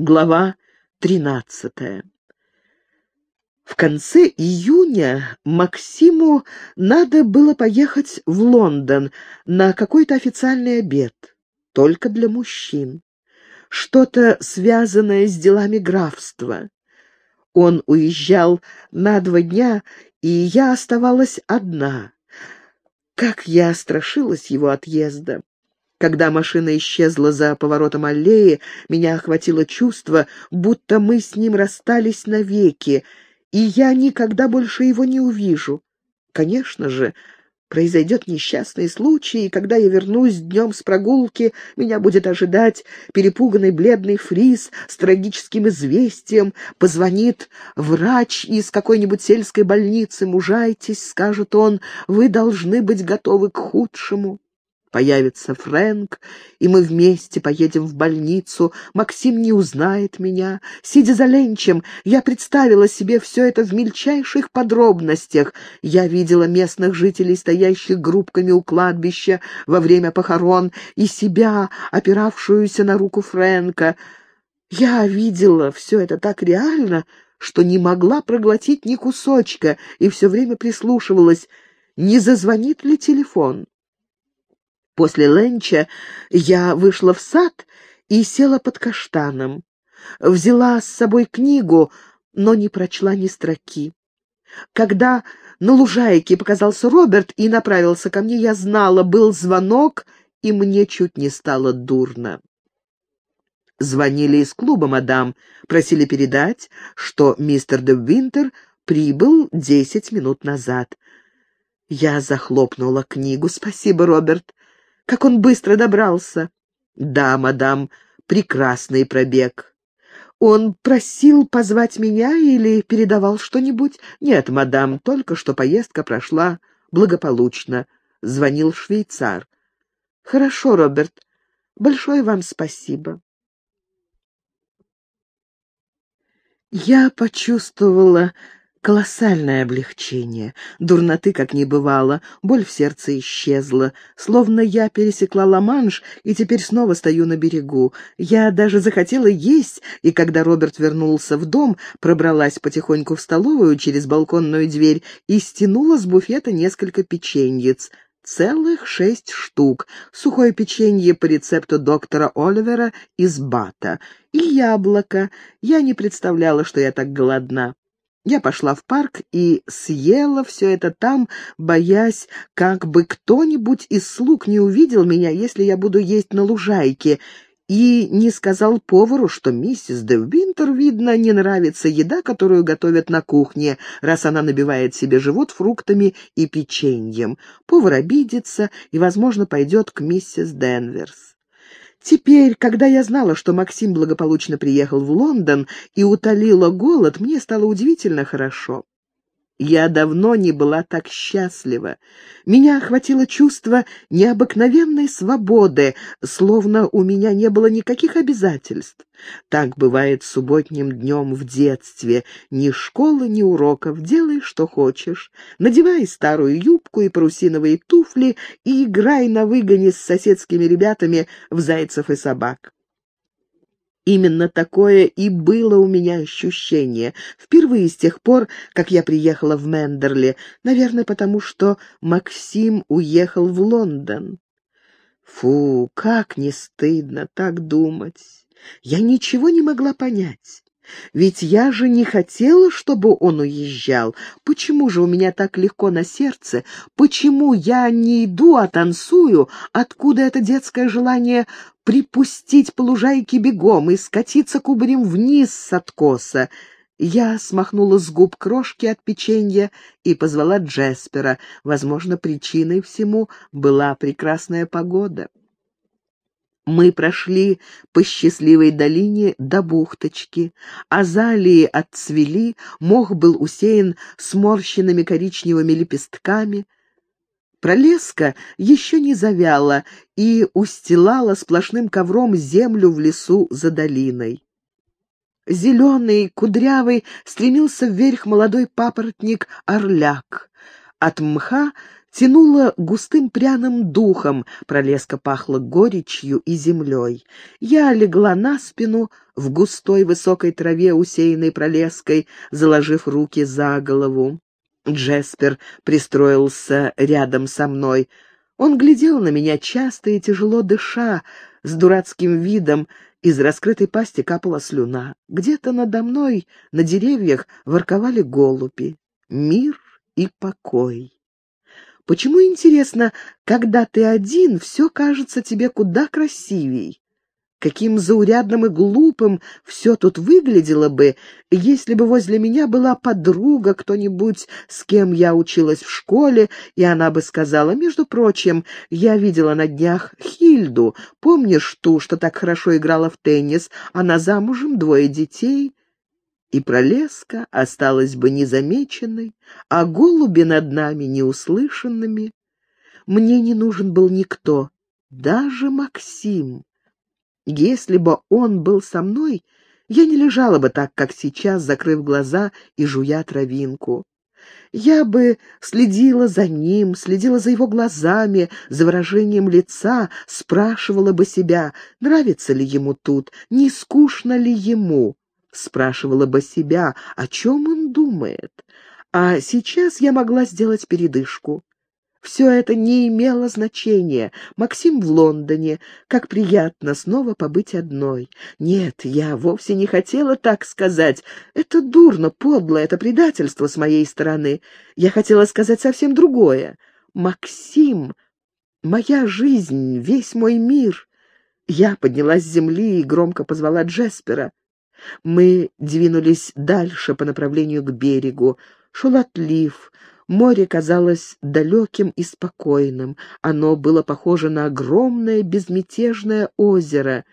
Глава тринадцатая. В конце июня Максиму надо было поехать в Лондон на какой-то официальный обед, только для мужчин. Что-то связанное с делами графства. Он уезжал на два дня, и я оставалась одна. Как я страшилась его отъезда! Когда машина исчезла за поворотом аллеи, меня охватило чувство, будто мы с ним расстались навеки, и я никогда больше его не увижу. Конечно же, произойдет несчастный случай, и когда я вернусь днем с прогулки, меня будет ожидать перепуганный бледный фриз с трагическим известием, позвонит врач из какой-нибудь сельской больницы, «Мужайтесь», — скажет он, — «вы должны быть готовы к худшему». Появится Фрэнк, и мы вместе поедем в больницу. Максим не узнает меня. Сидя за ленчем, я представила себе все это в мельчайших подробностях. Я видела местных жителей, стоящих группками у кладбища во время похорон, и себя, опиравшуюся на руку Фрэнка. Я видела все это так реально, что не могла проглотить ни кусочка, и все время прислушивалась, не зазвонит ли телефон. После ленча я вышла в сад и села под каштаном. Взяла с собой книгу, но не прочла ни строки. Когда на лужайке показался Роберт и направился ко мне, я знала, был звонок, и мне чуть не стало дурно. Звонили из клуба, мадам, просили передать, что мистер де Винтер прибыл десять минут назад. Я захлопнула книгу. «Спасибо, Роберт. Как он быстро добрался!» «Да, мадам, прекрасный пробег». «Он просил позвать меня или передавал что-нибудь?» «Нет, мадам, только что поездка прошла благополучно», — звонил швейцар. «Хорошо, Роберт. Большое вам спасибо». Я почувствовала Колоссальное облегчение. Дурноты как не бывало, боль в сердце исчезла. Словно я пересекла Ла-Манш и теперь снова стою на берегу. Я даже захотела есть, и когда Роберт вернулся в дом, пробралась потихоньку в столовую через балконную дверь и стянула с буфета несколько печеньец. Целых шесть штук. Сухое печенье по рецепту доктора Оливера из Бата. И яблоко. Я не представляла, что я так голодна. Я пошла в парк и съела все это там, боясь, как бы кто-нибудь из слуг не увидел меня, если я буду есть на лужайке, и не сказал повару, что миссис де Винтер, видно, не нравится еда, которую готовят на кухне, раз она набивает себе живот фруктами и печеньем. Повар обидится и, возможно, пойдет к миссис Денверс. Теперь, когда я знала, что Максим благополучно приехал в Лондон и утолила голод, мне стало удивительно хорошо. Я давно не была так счастлива. Меня охватило чувство необыкновенной свободы, словно у меня не было никаких обязательств. Так бывает субботним днем в детстве. Ни школы, ни уроков, делай, что хочешь. Надевай старую юбку и парусиновые туфли и играй на выгоне с соседскими ребятами в зайцев и собак. Именно такое и было у меня ощущение. Впервые с тех пор, как я приехала в Мендерли. Наверное, потому что Максим уехал в Лондон. Фу, как не стыдно так думать. Я ничего не могла понять. Ведь я же не хотела, чтобы он уезжал. Почему же у меня так легко на сердце? Почему я не иду, а танцую? Откуда это детское желание припустить по лужайке бегом и скатиться кубарем вниз с откоса? Я смахнула с губ крошки от печенья и позвала Джеспера. Возможно, причиной всему была прекрасная погода. Мы прошли по счастливой долине до бухточки. Азалии отцвели, мох был усеян сморщенными коричневыми лепестками. Пролеска еще не завяла и устилала сплошным ковром землю в лесу за долиной. Зеленый, кудрявый, стремился вверх молодой папоротник-орляк. От мха Тянуло густым пряным духом, пролеска пахла горечью и землей. Я легла на спину в густой высокой траве, усеянной пролеской, заложив руки за голову. Джеспер пристроился рядом со мной. Он глядел на меня часто и тяжело дыша, с дурацким видом, из раскрытой пасти капала слюна. Где-то надо мной на деревьях ворковали голуби. Мир и покой. Почему, интересно, когда ты один, все кажется тебе куда красивей? Каким заурядным и глупым все тут выглядело бы, если бы возле меня была подруга, кто-нибудь, с кем я училась в школе, и она бы сказала, между прочим, я видела на днях Хильду, помнишь ту, что так хорошо играла в теннис, она замужем, двое детей, и пролеска осталась бы незамеченной, а голуби над нами неуслышанными. Мне не нужен был никто, даже Максим. Если бы он был со мной, я не лежала бы так, как сейчас, закрыв глаза и жуя травинку. Я бы следила за ним, следила за его глазами, за выражением лица, спрашивала бы себя, нравится ли ему тут, не скучно ли ему спрашивала бы себя, о чем он думает. А сейчас я могла сделать передышку. Все это не имело значения. Максим в Лондоне. Как приятно снова побыть одной. Нет, я вовсе не хотела так сказать. Это дурно, подло, это предательство с моей стороны. Я хотела сказать совсем другое. Максим, моя жизнь, весь мой мир. Я поднялась с земли и громко позвала Джеспера. Мы двинулись дальше по направлению к берегу. Шел отлив. Море казалось далеким и спокойным. Оно было похоже на огромное безмятежное озеро.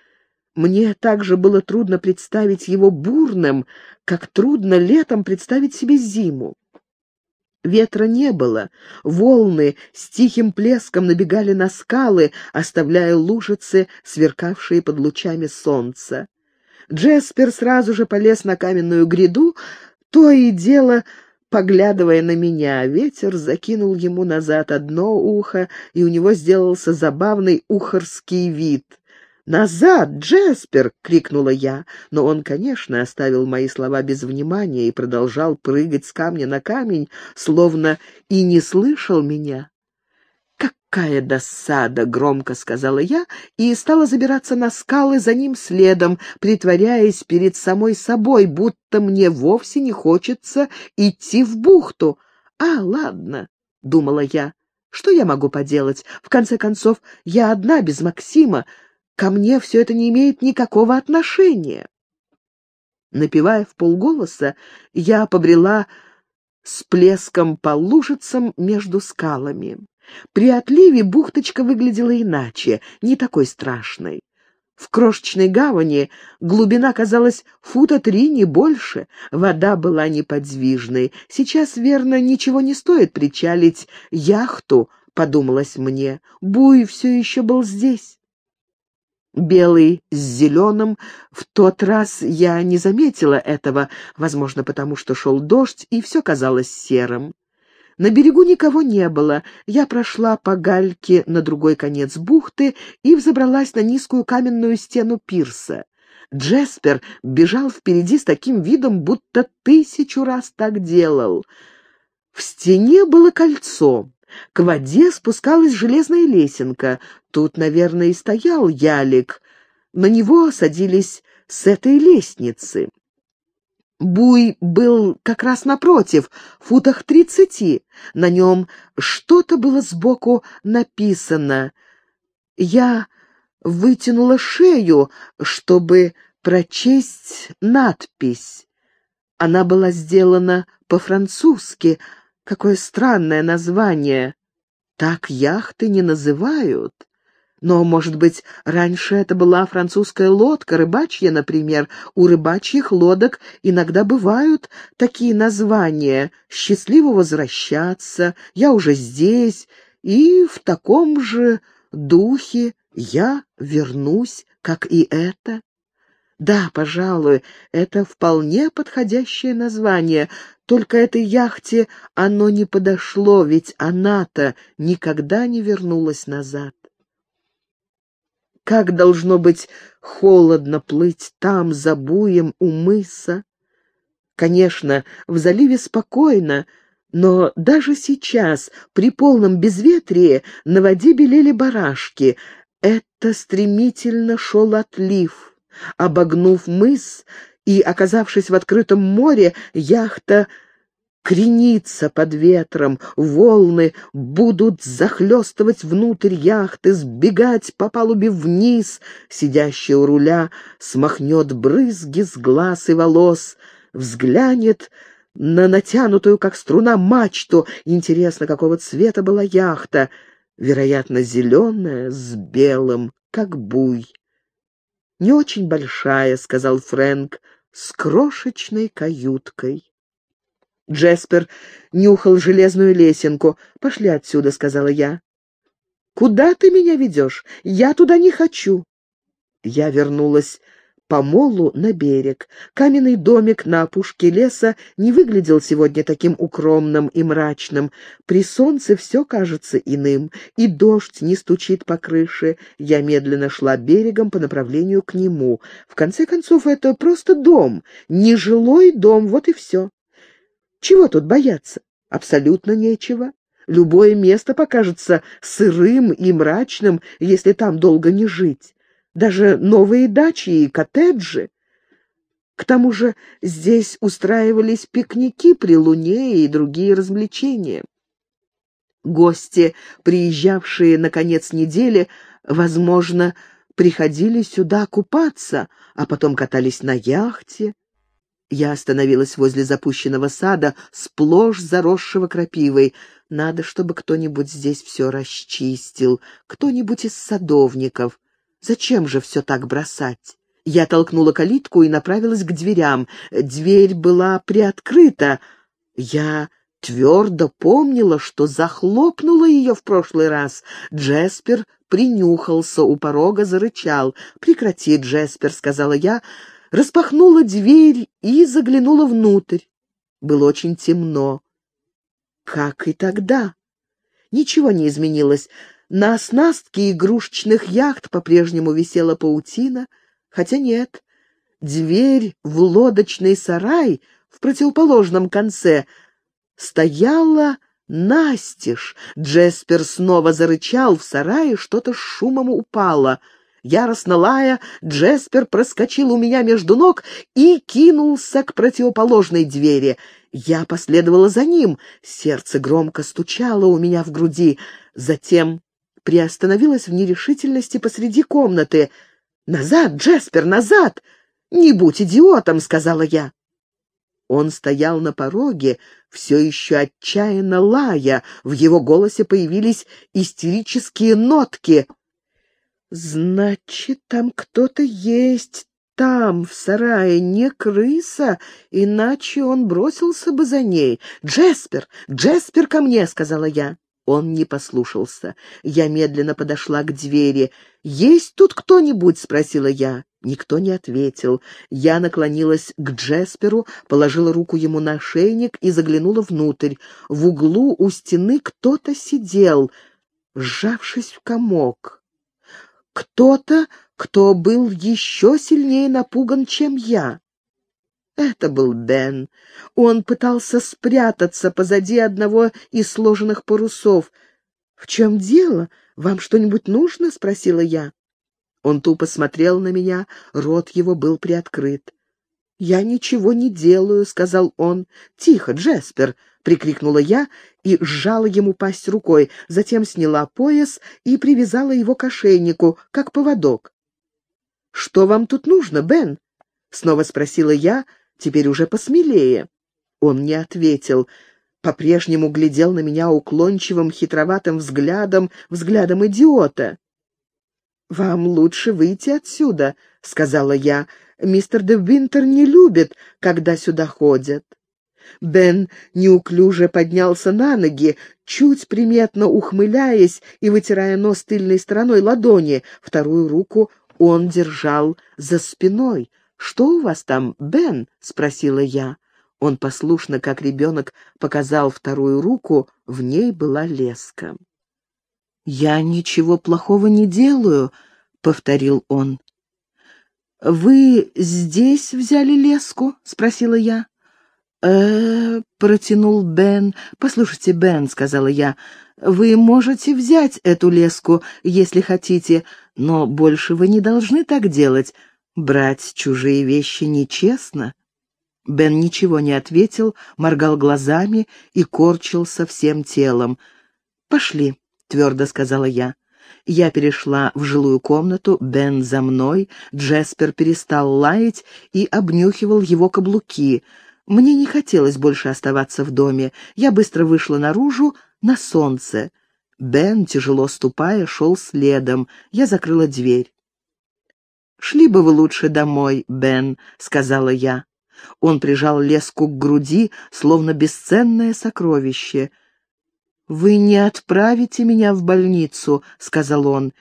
Мне также было трудно представить его бурным, как трудно летом представить себе зиму. Ветра не было, волны с тихим плеском набегали на скалы, оставляя лужицы, сверкавшие под лучами солнца. Джеспер сразу же полез на каменную гряду, то и дело поглядывая на меня. Ветер закинул ему назад одно ухо, и у него сделался забавный ухорский вид. «Назад, Джеспер!» — крикнула я, но он, конечно, оставил мои слова без внимания и продолжал прыгать с камня на камень, словно и не слышал меня. «Какая досада!» — громко сказала я и стала забираться на скалы за ним следом, притворяясь перед самой собой, будто мне вовсе не хочется идти в бухту. «А, ладно», — думала я, — «что я могу поделать? В конце концов, я одна, без Максима. Ко мне все это не имеет никакого отношения». Напевая в полголоса, я побрела с плеском по лужицам между скалами. При отливе бухточка выглядела иначе, не такой страшной. В крошечной гавани глубина казалась фута три, не больше. Вода была неподвижной. Сейчас, верно, ничего не стоит причалить яхту, подумалось мне. Буй все еще был здесь. Белый с зеленым. В тот раз я не заметила этого, возможно, потому что шел дождь, и все казалось серым. На берегу никого не было. Я прошла по гальке на другой конец бухты и взобралась на низкую каменную стену пирса. Джеспер бежал впереди с таким видом, будто тысячу раз так делал. В стене было кольцо. К воде спускалась железная лесенка. Тут, наверное, и стоял ялик. На него садились с этой лестницы. Буй был как раз напротив, в футах тридцати. На нем что-то было сбоку написано. Я вытянула шею, чтобы прочесть надпись. Она была сделана по-французски. Какое странное название. Так яхты не называют. Но, может быть, раньше это была французская лодка, рыбачья, например. У рыбачьих лодок иногда бывают такие названия «Счастливо возвращаться», «Я уже здесь», и в таком же духе «Я вернусь», как и это. Да, пожалуй, это вполне подходящее название, только этой яхте оно не подошло, ведь она-то никогда не вернулась назад. Как должно быть холодно плыть там, за буем у мыса. Конечно, в заливе спокойно, но даже сейчас, при полном безветрии, на воде белели барашки. Это стремительно шел отлив. Обогнув мыс и оказавшись в открытом море, яхта кренится под ветром, волны будут захлестывать внутрь яхты, сбегать по палубе вниз. Сидящий у руля смахнет брызги с глаз и волос, взглянет на натянутую, как струна, мачту. Интересно, какого цвета была яхта? Вероятно, зеленая, с белым, как буй. «Не очень большая», — сказал Фрэнк, — «с крошечной каюткой». Джеспер нюхал железную лесенку. «Пошли отсюда», — сказала я. «Куда ты меня ведешь? Я туда не хочу». Я вернулась по молу на берег. Каменный домик на опушке леса не выглядел сегодня таким укромным и мрачным. При солнце все кажется иным, и дождь не стучит по крыше. Я медленно шла берегом по направлению к нему. В конце концов, это просто дом, нежилой дом, вот и все. Чего тут бояться? Абсолютно нечего. Любое место покажется сырым и мрачным, если там долго не жить даже новые дачи и коттеджи. К тому же здесь устраивались пикники при луне и другие развлечения. Гости, приезжавшие на конец недели, возможно, приходили сюда купаться, а потом катались на яхте. Я остановилась возле запущенного сада, сплошь заросшего крапивой. Надо, чтобы кто-нибудь здесь все расчистил, кто-нибудь из садовников. Зачем же все так бросать? Я толкнула калитку и направилась к дверям. Дверь была приоткрыта. Я твердо помнила, что захлопнула ее в прошлый раз. Джеспер принюхался у порога, зарычал. «Прекрати, Джеспер», — сказала я, распахнула дверь и заглянула внутрь. Было очень темно. Как и тогда. Ничего не изменилось. На оснастке игрушечных яхт по-прежнему висела паутина, хотя нет, дверь в лодочный сарай в противоположном конце стояла настежь. Джеспер снова зарычал, в сарае что-то с шумом упало. Яростно лая, Джеспер проскочил у меня между ног и кинулся к противоположной двери. Я последовала за ним, сердце громко стучало у меня в груди. Затем приостановилась в нерешительности посреди комнаты. «Назад, Джеспер, назад! Не будь идиотом!» — сказала я. Он стоял на пороге, все еще отчаянно лая. В его голосе появились истерические нотки. «Значит, там кто-то есть, там, в сарае, не крыса, иначе он бросился бы за ней. Джеспер, Джеспер ко мне!» — сказала я. Он не послушался. Я медленно подошла к двери. «Есть тут кто-нибудь?» — спросила я. Никто не ответил. Я наклонилась к Джесперу, положила руку ему на шейник и заглянула внутрь. В углу у стены кто-то сидел, сжавшись в комок. Кто-то, кто был еще сильнее напуган, чем я. Это был Бен. Он пытался спрятаться позади одного из сложенных парусов. «В чем дело? Вам что-нибудь нужно?» — спросила я. Он тупо смотрел на меня, рот его был приоткрыт. «Я ничего не делаю», — сказал он. «Тихо, Джеспер!» — прикрикнула я и сжала ему пасть рукой, затем сняла пояс и привязала его к ошейнику, как поводок. «Что вам тут нужно, Бен?» — снова спросила я, — теперь уже посмелее. Он не ответил, по-прежнему глядел на меня уклончивым, хитроватым взглядом, взглядом идиота. «Вам лучше выйти отсюда», — сказала я. «Мистер де Винтер не любит, когда сюда ходят». Бен неуклюже поднялся на ноги, чуть приметно ухмыляясь и вытирая нос тыльной стороной ладони. Вторую руку он держал за спиной. «Что у вас там, Бен?» — спросила я. Он послушно, как ребенок, показал вторую руку, в ней была леска. «Я ничего плохого не делаю», — повторил он. «Вы здесь взяли леску?» — спросила я. Э протянул Бен. «Послушайте, Бен», — сказала я, — «вы можете взять эту леску, если хотите, но больше вы не должны так делать. Брать чужие вещи нечестно». Бен ничего не ответил, моргал глазами и корчился всем телом. «Пошли», — твердо сказала я. Я перешла в жилую комнату, Бен за мной, Джеспер перестал лаять и обнюхивал его каблуки. Мне не хотелось больше оставаться в доме. Я быстро вышла наружу на солнце. Бен, тяжело ступая, шел следом. Я закрыла дверь. «Шли бы вы лучше домой, Бен», — сказала я. Он прижал леску к груди, словно бесценное сокровище. «Вы не отправите меня в больницу», — сказал он.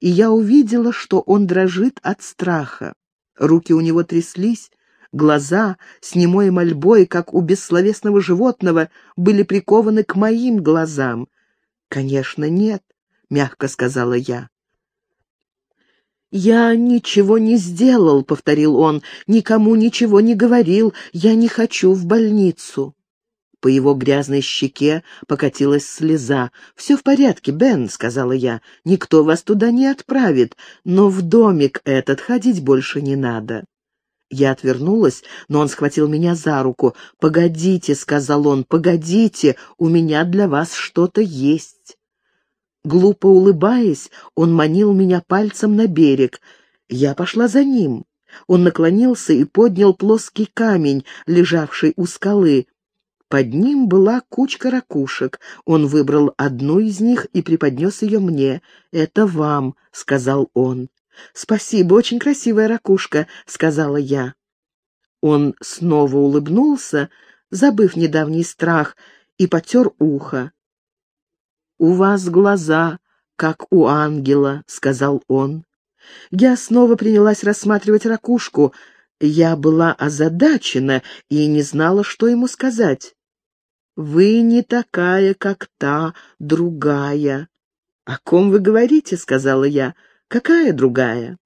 И я увидела, что он дрожит от страха. Руки у него тряслись, глаза с немой мольбой, как у бессловесного животного, были прикованы к моим глазам. «Конечно, нет», — мягко сказала я. «Я ничего не сделал», — повторил он, — «никому ничего не говорил, я не хочу в больницу». По его грязной щеке покатилась слеза. «Все в порядке, Бен», — сказала я, — «никто вас туда не отправит, но в домик этот ходить больше не надо». Я отвернулась, но он схватил меня за руку. «Погодите», — сказал он, — «погодите, у меня для вас что-то есть». Глупо улыбаясь, он манил меня пальцем на берег. Я пошла за ним. Он наклонился и поднял плоский камень, лежавший у скалы. Под ним была кучка ракушек. Он выбрал одну из них и преподнес ее мне. «Это вам», — сказал он. «Спасибо, очень красивая ракушка», — сказала я. Он снова улыбнулся, забыв недавний страх, и потер ухо. «У вас глаза, как у ангела», — сказал он. Я снова принялась рассматривать ракушку. Я была озадачена и не знала, что ему сказать. «Вы не такая, как та, другая». «О ком вы говорите?» — сказала я. «Какая другая?»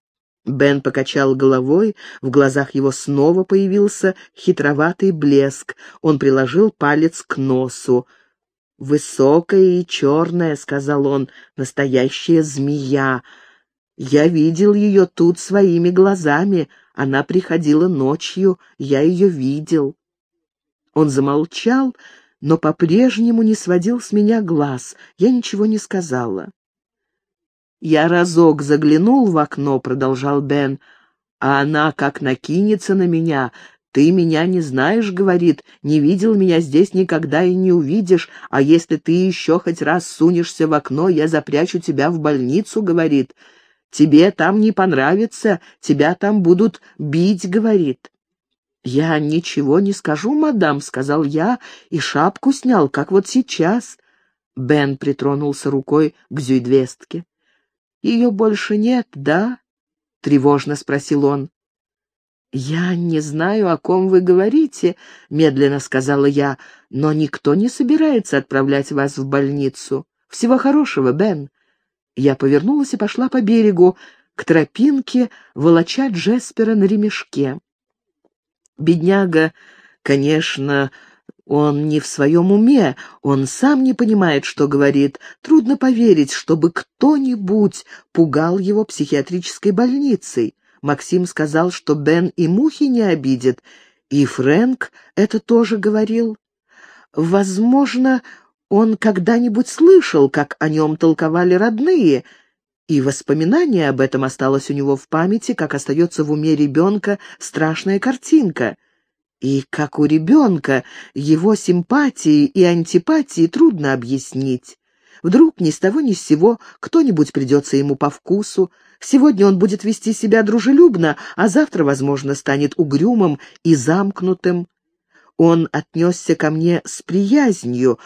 Бен покачал головой, в глазах его снова появился хитроватый блеск. Он приложил палец к носу. «Высокая и черная», — сказал он, — «настоящая змея. Я видел ее тут своими глазами. Она приходила ночью, я ее видел». Он замолчал, но по-прежнему не сводил с меня глаз. Я ничего не сказала. «Я разок заглянул в окно», — продолжал Бен, — «а она как накинется на меня, «Ты меня не знаешь, — говорит, — не видел меня здесь никогда и не увидишь, а если ты еще хоть раз сунешься в окно, я запрячу тебя в больницу, — говорит. Тебе там не понравится, тебя там будут бить, — говорит. «Я ничего не скажу, мадам», — сказал я, и шапку снял, как вот сейчас. Бен притронулся рукой к зюйдвестке. «Ее больше нет, да?» — тревожно спросил он. «Я не знаю, о ком вы говорите», — медленно сказала я, «но никто не собирается отправлять вас в больницу. Всего хорошего, Бен». Я повернулась и пошла по берегу, к тропинке, волоча Джеспера на ремешке. Бедняга, конечно, он не в своем уме, он сам не понимает, что говорит. Трудно поверить, чтобы кто-нибудь пугал его психиатрической больницей. Максим сказал, что Бен и мухи не обидит, и Фрэнк это тоже говорил. Возможно, он когда-нибудь слышал, как о нем толковали родные, и воспоминание об этом осталось у него в памяти, как остается в уме ребенка страшная картинка. И как у ребенка его симпатии и антипатии трудно объяснить. Вдруг ни с того ни с сего кто-нибудь придется ему по вкусу, Сегодня он будет вести себя дружелюбно, а завтра, возможно, станет угрюмым и замкнутым. Он отнесся ко мне с приязнью,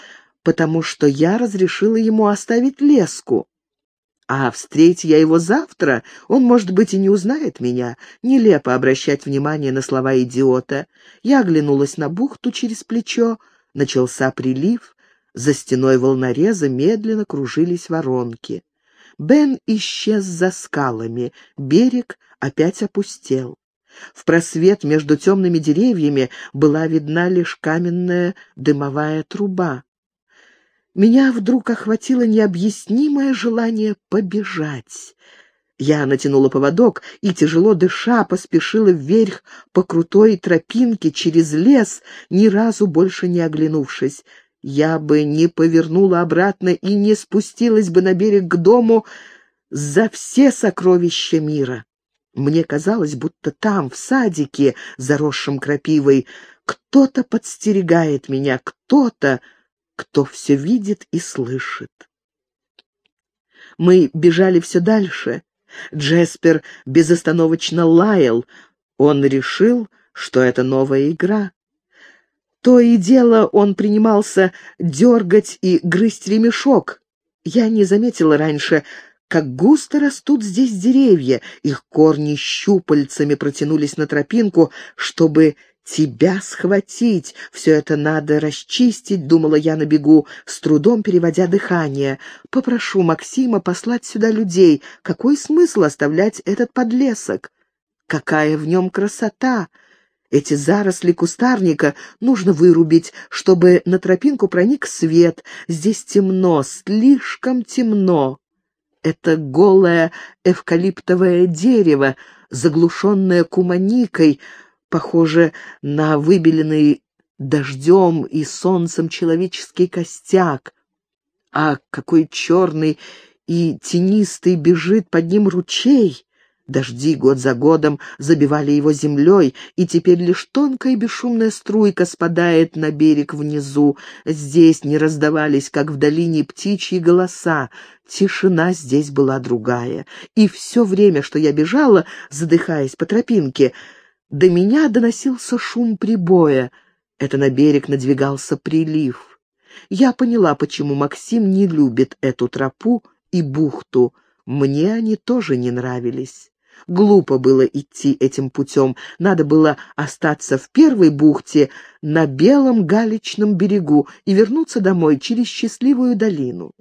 потому что я разрешила ему оставить леску. А встреть я его завтра, он, может быть, и не узнает меня. Нелепо обращать внимание на слова идиота. Я оглянулась на бухту через плечо. Начался прилив. За стеной волнореза медленно кружились воронки. Бен исчез за скалами. Берег опять опустел. В просвет между темными деревьями была видна лишь каменная дымовая труба меня вдруг охватило необъяснимое желание побежать. Я натянула поводок и, тяжело дыша, поспешила вверх по крутой тропинке через лес, ни разу больше не оглянувшись. Я бы не повернула обратно и не спустилась бы на берег к дому за все сокровища мира. Мне казалось, будто там, в садике, заросшем крапивой, кто-то подстерегает меня, кто-то кто все видит и слышит. Мы бежали все дальше. Джеспер безостановочно лаял. Он решил, что это новая игра. То и дело он принимался дергать и грызть ремешок. Я не заметила раньше, как густо растут здесь деревья. Их корни щупальцами протянулись на тропинку, чтобы «Тебя схватить! Все это надо расчистить», — думала я на бегу, с трудом переводя дыхание. «Попрошу Максима послать сюда людей. Какой смысл оставлять этот подлесок? Какая в нем красота!» Эти заросли кустарника нужно вырубить, чтобы на тропинку проник свет. Здесь темно, слишком темно. Это голое эвкалиптовое дерево, заглушенное куманикой, похоже на выбеленный дождем и солнцем человеческий костяк. А какой черный и тенистый бежит под ним ручей! Дожди год за годом забивали его землей, и теперь лишь тонкая бесшумная струйка спадает на берег внизу. Здесь не раздавались, как в долине, птичьи голоса. Тишина здесь была другая. И все время, что я бежала, задыхаясь по тропинке, до меня доносился шум прибоя. Это на берег надвигался прилив. Я поняла, почему Максим не любит эту тропу и бухту. Мне они тоже не нравились. Глупо было идти этим путем. Надо было остаться в первой бухте на белом галечном берегу и вернуться домой через счастливую долину.